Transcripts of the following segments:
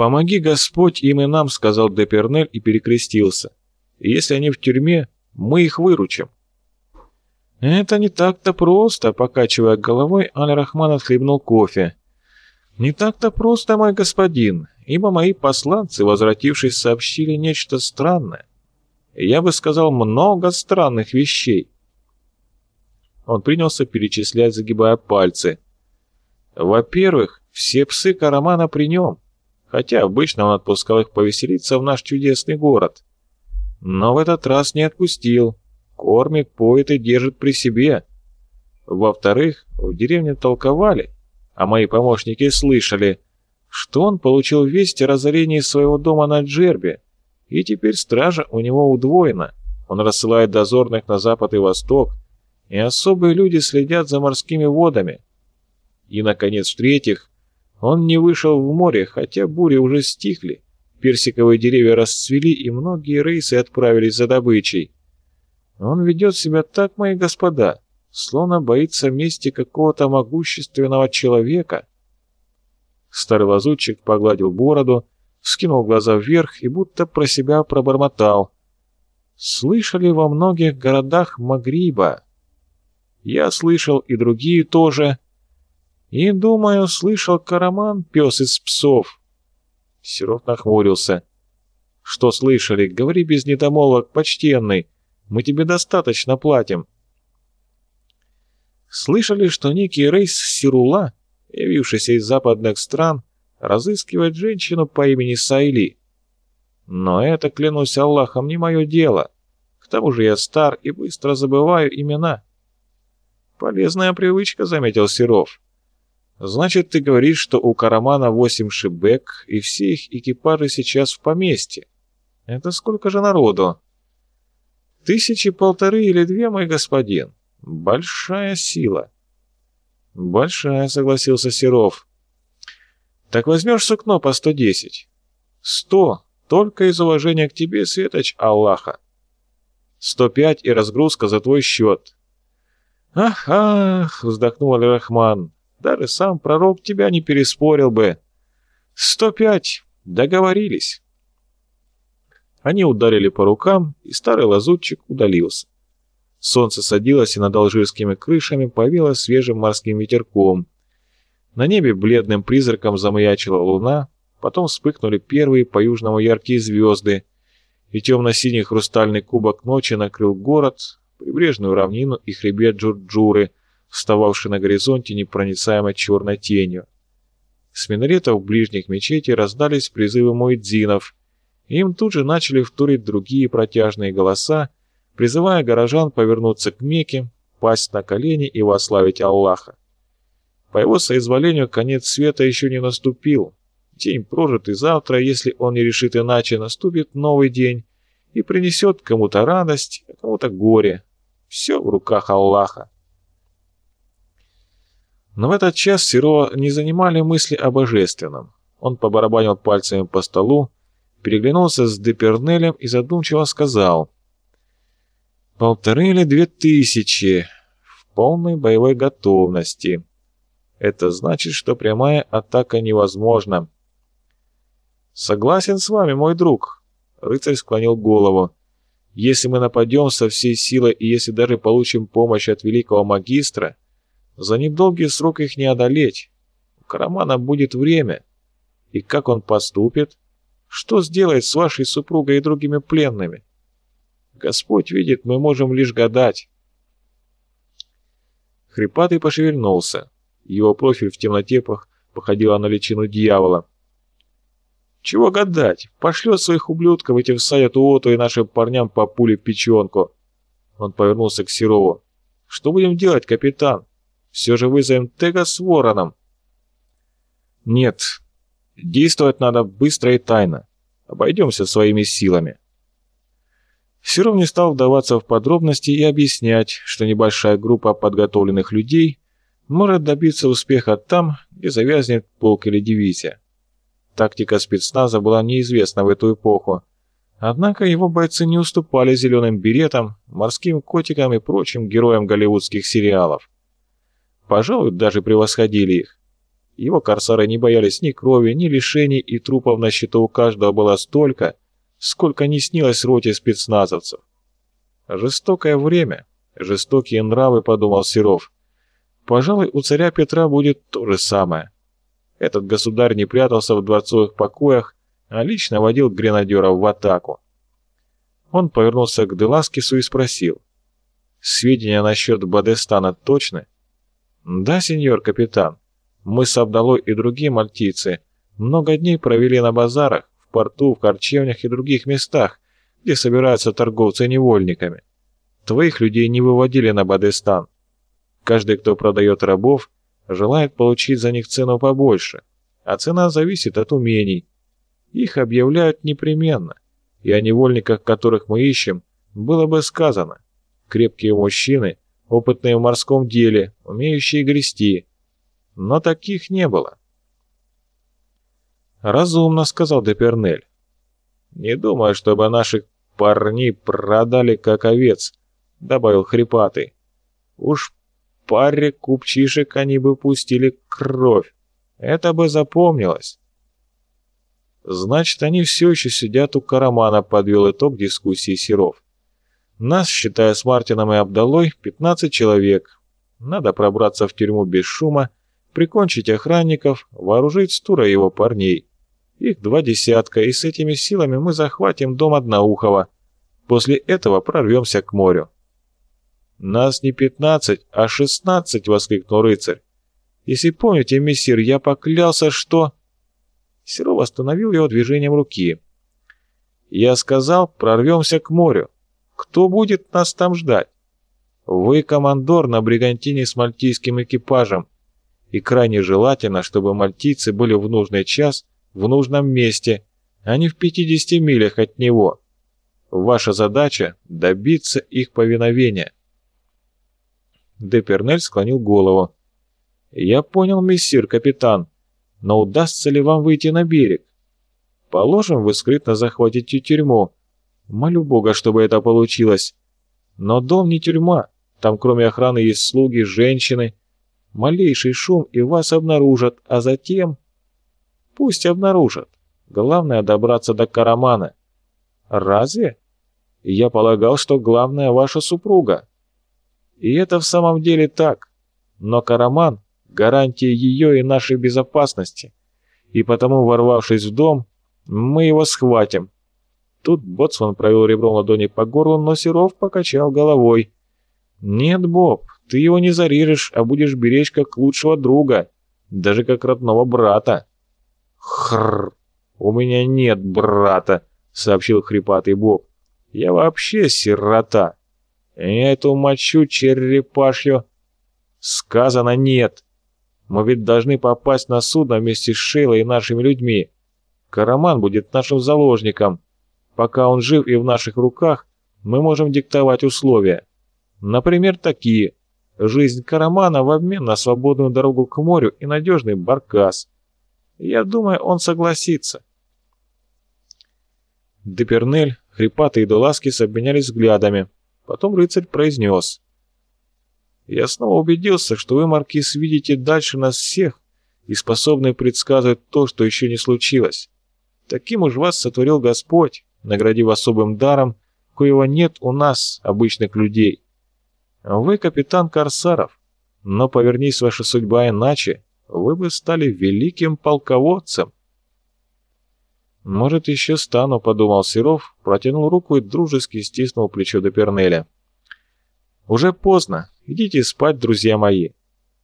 «Помоги Господь им и нам», — сказал Депернель и перекрестился. «Если они в тюрьме, мы их выручим». «Это не так-то просто», — покачивая головой, Аль-Рахман отхлебнул кофе. «Не так-то просто, мой господин, ибо мои посланцы, возвратившись, сообщили нечто странное. Я бы сказал, много странных вещей». Он принялся перечислять, загибая пальцы. «Во-первых, все псы Карамана при нем, хотя обычно он отпускал их повеселиться в наш чудесный город. Но в этот раз не отпустил, кормит, поет и держит при себе. Во-вторых, в деревне толковали, а мои помощники слышали, что он получил весть о разорении своего дома на Джербе, и теперь стража у него удвоена. Он рассылает дозорных на запад и восток, и особые люди следят за морскими водами. И, наконец, в-третьих, он не вышел в море, хотя бури уже стихли, персиковые деревья расцвели, и многие рейсы отправились за добычей. Он ведет себя так, мои господа, словно боится мести какого-то могущественного человека. Старый лазутчик погладил бороду, вскинул глаза вверх и будто про себя пробормотал. «Слышали во многих городах Магриба?» Я слышал, и другие тоже. И, думаю, слышал Караман, пес из псов. Серов нахмурился. Что слышали? Говори без недомолвок, почтенный. Мы тебе достаточно платим. Слышали, что некий рейс Сирула, явившийся из западных стран, разыскивает женщину по имени Сайли. Но это, клянусь Аллахом, не мое дело. К тому же я стар и быстро забываю имена. «Полезная привычка», — заметил Серов. «Значит, ты говоришь, что у Карамана восемь шибек, и все их экипажи сейчас в поместье. Это сколько же народу?» «Тысячи полторы или две, мой господин. Большая сила». «Большая», — согласился Серов. «Так возьмешь сукно по сто десять?» «Сто, только из уважения к тебе, Светоч Аллаха. Сто пять и разгрузка за твой счет. «Ах, ах!» — вздохнул Аль-Рахман. «Даже сам пророк тебя не переспорил бы. Сто пять! Договорились!» Они ударили по рукам, и старый лазутчик удалился. Солнце садилось, и над алжирскими крышами повело свежим морским ветерком. На небе бледным призраком замаячила луна, потом вспыхнули первые по-южному яркие звезды, и темно-синий хрустальный кубок ночи накрыл город, прибрежную равнину и хребет Джурджуры, встававший на горизонте непроницаемой черной тенью. С минаретов ближних мечетей раздались призывы муэдзинов, и им тут же начали вторить другие протяжные голоса, призывая горожан повернуться к Мекке, пасть на колени и вославить Аллаха. По его соизволению конец света еще не наступил. День прожитый завтра, если он не решит иначе, наступит новый день и принесет кому-то радость, а кому-то горе, все в руках Аллаха. Но в этот час Серова не занимали мысли о божественном. Он побарабанил пальцами по столу, переглянулся с Депернелем и задумчиво сказал «Полторы или две тысячи в полной боевой готовности. Это значит, что прямая атака невозможна». «Согласен с вами, мой друг», — рыцарь склонил голову. Если мы нападем со всей силой и если даже получим помощь от великого магистра, за недолгий срок их не одолеть. У Карамана будет время. И как он поступит? Что сделает с вашей супругой и другими пленными? Господь видит, мы можем лишь гадать. Хрипатый пошевельнулся. Его профиль в темноте походил на личину дьявола. Чего гадать? Пошлет своих ублюдков, эти всадят Уоту и нашим парням по пуле в печенку. Он повернулся к Серову. Что будем делать, капитан? Все же вызовем Тега с Вороном. Нет. Действовать надо быстро и тайно. Обойдемся своими силами. Серов не стал вдаваться в подробности и объяснять, что небольшая группа подготовленных людей может добиться успеха там, где завязнет полк или дивизия. Тактика спецназа была неизвестна в эту эпоху. Однако его бойцы не уступали зеленым беретам, морским котикам и прочим героям голливудских сериалов. Пожалуй, даже превосходили их. Его корсары не боялись ни крови, ни лишений, и трупов на счету у каждого было столько, сколько не снилось роте спецназовцев. Жестокое время, жестокие нравы, подумал Серов. Пожалуй, у царя Петра будет то же самое. Этот государь не прятался в дворцовых покоях, а лично водил гренадеров в атаку. Он повернулся к Деласкису и спросил. «Сведения насчет Бадестана точны?» «Да, сеньор капитан. Мы с Абдалой и другие мальтийцы много дней провели на базарах, в порту, в харчевнях и других местах, где собираются торговцы невольниками. Твоих людей не выводили на Бадестан. Каждый, кто продает рабов, желает получить за них цену побольше, а цена зависит от умений. Их объявляют непременно, и о невольниках, которых мы ищем, было бы сказано. Крепкие мужчины, опытные в морском деле, умеющие грести, но таких не было. «Разумно», — сказал Депернель. «Не думаю, чтобы наших парней продали как овец», — добавил Хрипатый. «Уж паре купчишек они бы пустили кровь. Это бы запомнилось». «Значит, они все еще сидят у Карамана», — подвел итог дискуссии Серов. «Нас, считая с Мартином и Абдалой, 15 человек. Надо пробраться в тюрьму без шума прикончить охранников, вооружить Стура и его парней. Их два десятка, и с этими силами мы захватим дом Одноухова. После этого прорвемся к морю. «Нас не пятнадцать, а шестнадцать!» — воскликнул рыцарь. «Если помните, мессир, я поклялся, что...» Серов остановил его движением руки. «Я сказал, прорвемся к морю. Кто будет нас там ждать? Вы командор на бригантине с мальтийским экипажем и крайне желательно, чтобы мальтийцы были в нужный час в нужном месте, а не в 50 милях от него. Ваша задача — добиться их повиновения. Депернель склонил голову. «Я понял, мессир, капитан, но удастся ли вам выйти на берег? Положим, вы скрытно захватите тюрьму. Молю Бога, чтобы это получилось. Но дом не тюрьма, там кроме охраны есть слуги, женщины, Малейший шум, и вас обнаружат, а затем... Пусть обнаружат. Главное добраться до Карамана. Разве? Я полагал, что главное ваша супруга. И это в самом деле так. Но Караман — гарантия ее и нашей безопасности. И потому, ворвавшись в дом, мы его схватим. Тут Боцман провел ребром ладони по горлу, но Серов покачал головой. «Нет, Боб, ты его не зарежешь, а будешь беречь как лучшего друга, даже как родного брата. Хрррр, у меня нет брата, сообщил хрипатый Боб. Я вообще сирота. Я эту мочу черепашью. Сказано нет. Мы ведь должны попасть на судно вместе с Шейлой и нашими людьми. Караман будет нашим заложником. Пока он жив и в наших руках, мы можем диктовать условия. Например, такие жизнь Карамана в обмен на свободную дорогу к морю и надежный баркас. Я думаю, он согласится. Депернель, Хрипатый и Дуласкис обменялись взглядами. Потом рыцарь произнес. «Я снова убедился, что вы, Маркиз, видите дальше нас всех и способны предсказывать то, что еще не случилось. Таким уж вас сотворил Господь, наградив особым даром, коего нет у нас, обычных людей. Вы капитан Корсаров, но повернись ваша судьба иначе, вы бы стали великим полководцем. «Может, еще стану», — подумал Серов, протянул руку и дружески стиснул плечо Депернеля. «Уже поздно. Идите спать, друзья мои.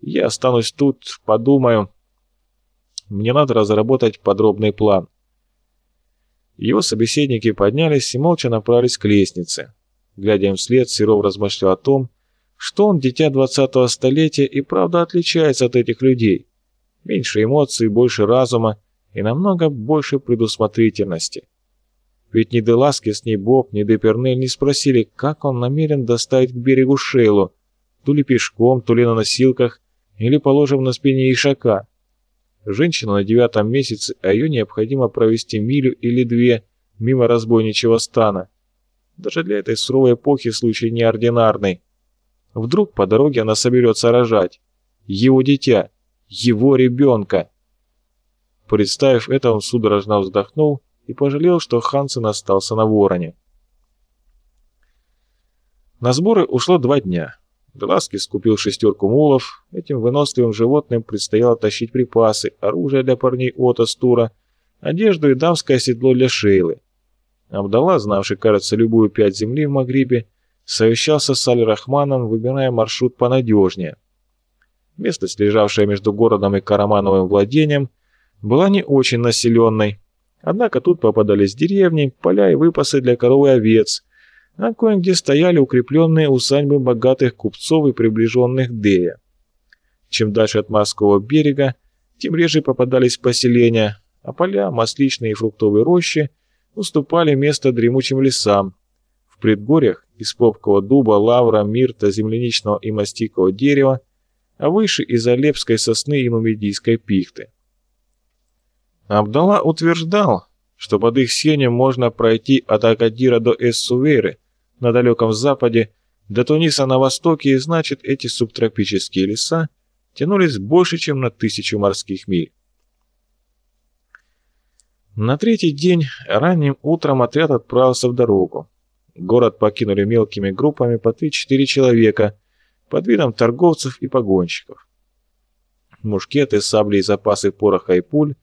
Я останусь тут, подумаю. Мне надо разработать подробный план». Его собеседники поднялись и молча направились к лестнице. Глядя им вслед, Серов размышлял о том, что он дитя 20-го столетия и правда отличается от этих людей. Меньше эмоций, больше разума и намного больше предусмотрительности. Ведь ни Деласкес, ни Боб, ни Депернель не спросили, как он намерен доставить к берегу Шейлу, то ли пешком, то ли на носилках, или положим на спине ишака. Женщина на девятом месяце, а ее необходимо провести милю или две мимо разбойничьего стана. Даже для этой суровой эпохи случай неординарный. Вдруг по дороге она соберется рожать. Его дитя, Его ребенка. Представив это, он судорожно вздохнул и пожалел, что Хансен остался на вороне. На сборы ушло два дня. Деласки скупил шестерку мулов. Этим выносливым животным предстояло тащить припасы, оружие для парней Ота с Тура, одежду и дамское седло для Шейлы. Абдалла, знавший, кажется, любую пять земли в Магрибе, совещался с Аль-Рахманом, выбирая маршрут понадежнее. Местность, лежавшая между городом и Карамановым владением, была не очень населенной. Однако тут попадались деревни, поля и выпасы для коров и овец, а кое-где стояли укрепленные усадьбы богатых купцов и приближенных Дея. Чем дальше от морского берега, тем реже попадались поселения, а поля, масличные и фруктовые рощи уступали место дремучим лесам. В предгорьях из попкового дуба, лавра, мирта, земляничного и мастикового дерева, а выше из алепской сосны и нумидийской пихты. Абдалла утверждал, что под их сенем можно пройти от Акадира до Эссуверы на далеком западе, до Туниса на востоке, и значит, эти субтропические леса тянулись больше, чем на тысячу морских миль. На третий день ранним утром отряд отправился в дорогу. Город покинули мелкими группами по 3-4 человека, под видом торговцев и погонщиков. Мушкеты, сабли и запасы пороха и пуль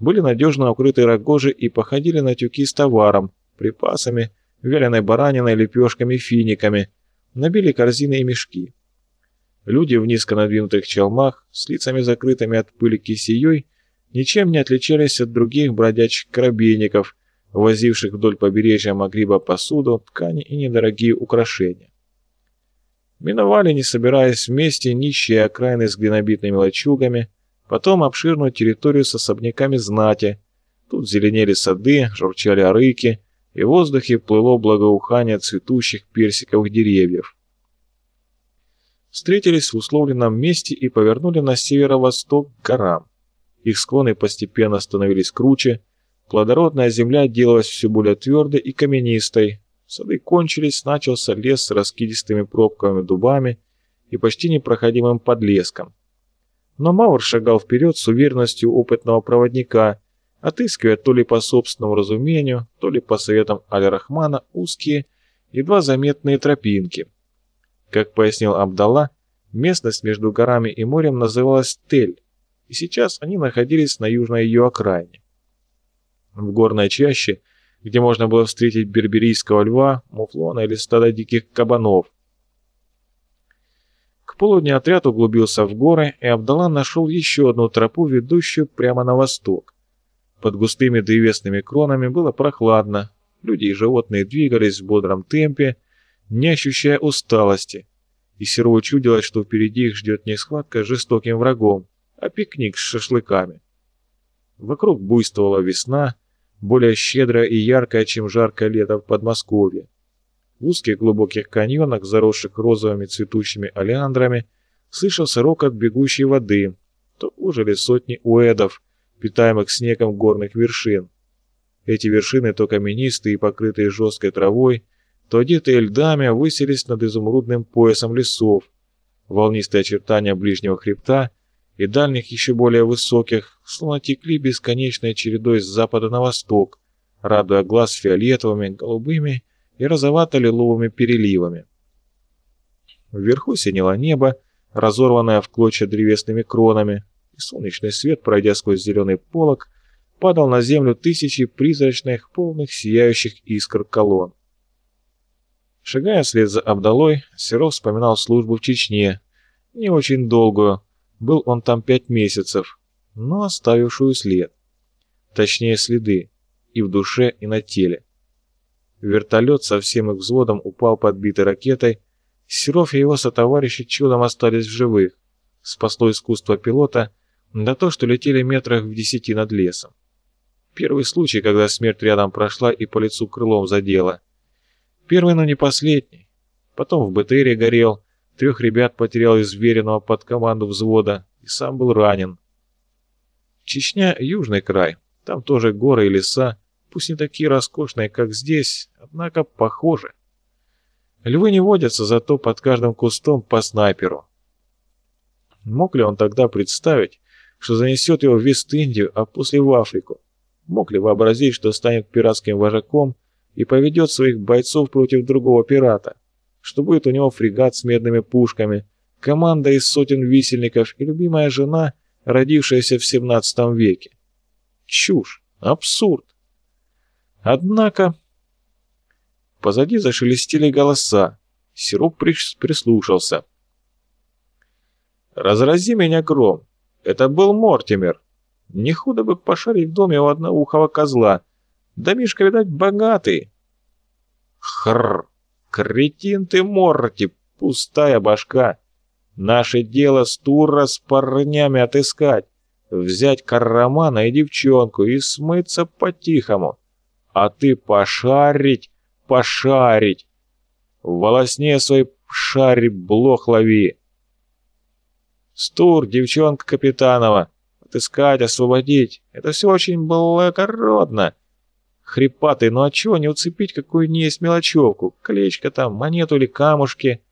были надежно укрыты рогожи и походили на тюки с товаром, припасами, вяленой бараниной, лепешками, финиками, набили корзины и мешки. Люди в низко надвинутых челмах, с лицами закрытыми от пыли кисеей, ничем не отличались от других бродячих корабейников, возивших вдоль побережья Магриба посуду, ткани и недорогие украшения. Миновали, не собираясь вместе, нищие окраины с глинобитными лачугами, потом обширную территорию с особняками знати. Тут зеленели сады, журчали арыки, и в воздухе плыло благоухание цветущих персиковых деревьев. Встретились в условленном месте и повернули на северо-восток к горам. Их склоны постепенно становились круче, плодородная земля делалась все более твердой и каменистой, сады кончились, начался лес с раскидистыми пробковыми дубами и почти непроходимым подлеском. Но Маур шагал вперед с уверенностью опытного проводника, отыскивая то ли по собственному разумению, то ли по советам Аль-Рахмана узкие, едва заметные тропинки. Как пояснил Абдалла, местность между горами и морем называлась Тель, и сейчас они находились на южной ее окраине. В горной чаще, где можно было встретить берберийского льва, муфлона или стада диких кабанов. К полудню отряд углубился в горы, и Абдалла нашел еще одну тропу, ведущую прямо на восток. Под густыми древесными кронами было прохладно, люди и животные двигались в бодром темпе, не ощущая усталости, и Серову чудилось, что впереди их ждет не схватка с жестоким врагом, а пикник с шашлыками. Вокруг буйствовала весна, более щедрая и яркая, чем жаркое лето в Подмосковье. В узких глубоких каньонах, заросших розовыми цветущими олеандрами, слышался рокот бегущей воды, то ужили сотни уэдов, питаемых снегом горных вершин. Эти вершины, то каменистые и покрытые жесткой травой, то одетые льдами, высились над изумрудным поясом лесов. Волнистые очертания ближнего хребта — и дальних еще более высоких, словно текли бесконечной чередой с запада на восток, радуя глаз фиолетовыми, голубыми и розовато-лиловыми переливами. Вверху синело небо, разорванное в клочья древесными кронами, солнечный свет, пройдя сквозь зеленый полог, падал на землю тысячи призрачных, полных сияющих искр колонн. Шагая вслед за Абдалой, Серов вспоминал службу в Чечне, не очень долгую, был он там пять месяцев, но оставившую след. Точнее, следы. И в душе, и на теле. Вертолет со всем их взводом упал подбитой ракетой. Серов и его сотоварищи чудом остались в живых. Спасло искусство пилота, да то, что летели метрах в десяти над лесом. Первый случай, когда смерть рядом прошла и по лицу крылом задела. Первый, но не последний. Потом в БТРе горел, Трех ребят потерял из веренного под команду взвода и сам был ранен. Чечня — южный край. Там тоже горы и леса, пусть не такие роскошные, как здесь, однако похожи. Львы не водятся, зато под каждым кустом по снайперу. Мог ли он тогда представить, что занесет его в Вест-Индию, а после в Африку. Мог ли вообразить, что станет пиратским вожаком и поведет своих бойцов против другого пирата, что будет у него фрегат с медными пушками, команда из сотен висельников и любимая жена, родившаяся в 17 веке. Чушь, абсурд. Однако... Позади зашелестели голоса. Сироп прислушался. «Разрази меня гром! Это был Мортимер! Не худо бы пошарить в доме у одноухого козла. Домишка, видать, богатый!» «Хрррр! Кретин ты, Морти! Пустая башка! Наше дело стура с парнями отыскать, взять карамана и девчонку и смыться по-тихому!» А ты пошарить, пошарить. В волосне свой шари блох лови. Стур, девчонка Капитанова. Отыскать, освободить. Это все очень благородно. Хрипатый, ну а чего не уцепить какую не есть мелочевку? Колечко там, монету или камушки?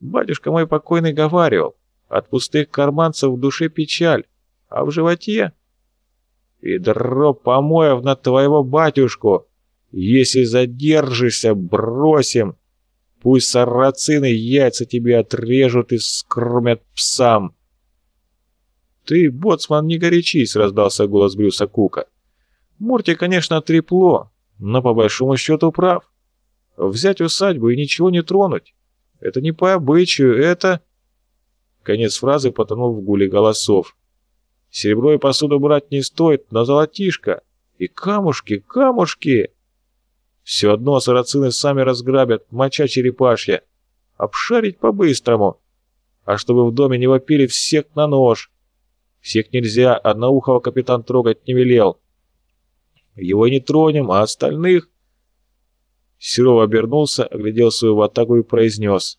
Батюшка мой покойный говаривал. От пустых карманцев в душе печаль, а в животе Ведро помоев на твоего батюшку. Если задержишься, бросим. Пусть сарацины яйца тебе отрежут и скормят псам. «Ты, боцман, не горячись», — раздался голос Брюса Кука. «Мурти, конечно, трепло, но по большому счету прав. Взять усадьбу и ничего не тронуть. Это не по обычаю, это...» Конец фразы потонул в гуле голосов. Серебро и посуду брать не стоит, но золотишко. И камушки, камушки. Все одно сарацины сами разграбят, моча черепашья. Обшарить по-быстрому. А чтобы в доме не вопили всех на нож. Всех нельзя, одноухого капитан трогать не велел. Его не тронем, а остальных... Серов обернулся, оглядел свою ватагу и произнес.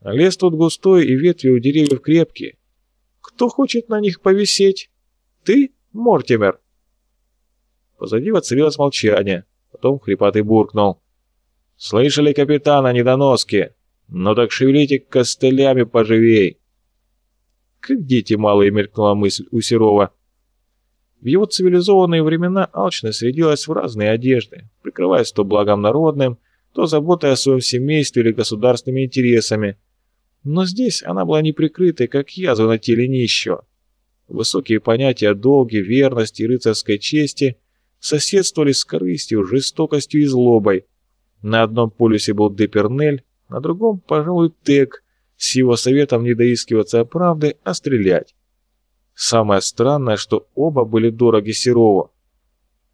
Лес тут густой, и ветви у деревьев крепкие. Кто хочет на них повисеть? Ты, Мортимер?» Позади воцарилось молчание. Потом хрипатый буркнул. «Слышали, капитана, недоноски? Ну так шевелите костылями поживей!» «Как дети малые!» — мелькнула мысль у Серова. В его цивилизованные времена алчность средилась в разные одежды, прикрываясь то благом народным, то заботой о своем семействе или государственными интересами, но здесь она была неприкрытой, как язва на теле нищего. Высокие понятия о долге, верности и рыцарской чести соседствовали с корыстью, жестокостью и злобой. На одном полюсе был Депернель, на другом, пожалуй, Тек, с его советом не доискиваться правды, а стрелять. Самое странное, что оба были дороги Серову.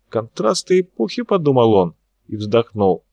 Контрасты эпохи, подумал он, и вздохнул.